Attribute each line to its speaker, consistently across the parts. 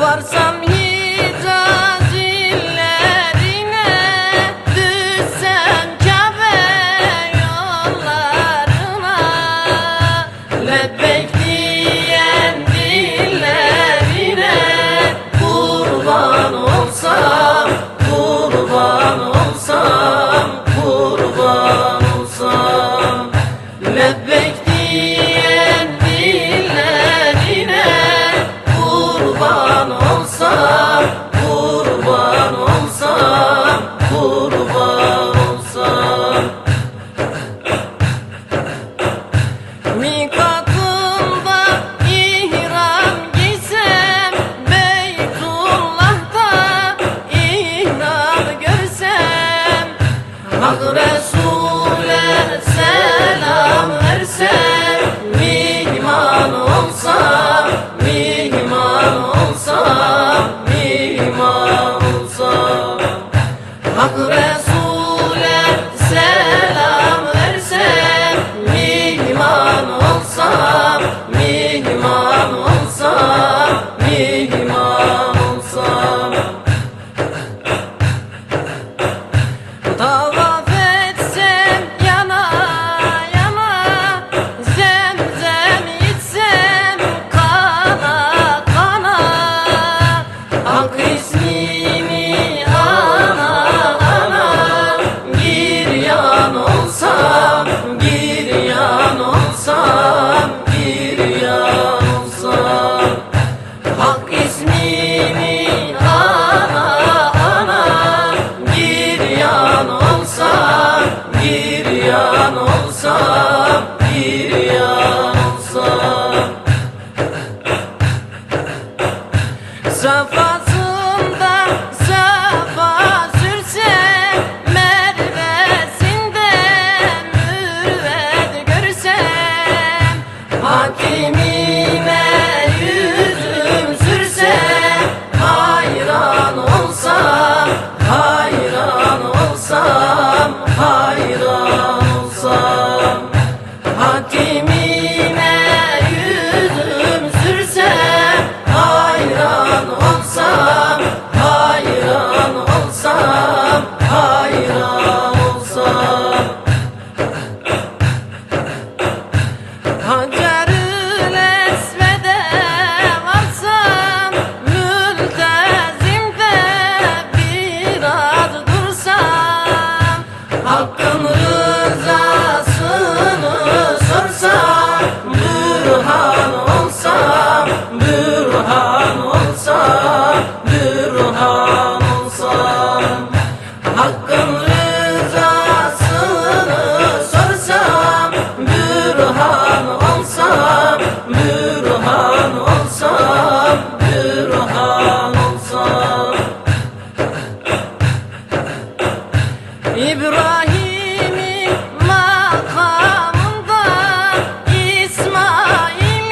Speaker 1: Var sam Hak ismini ana ana Giryan olsam, giryan olsam, giryan olsam Zafer Hakimi sun. İbrahim'in makamında İsmail'in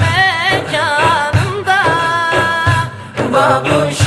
Speaker 1: mekanında. Babuş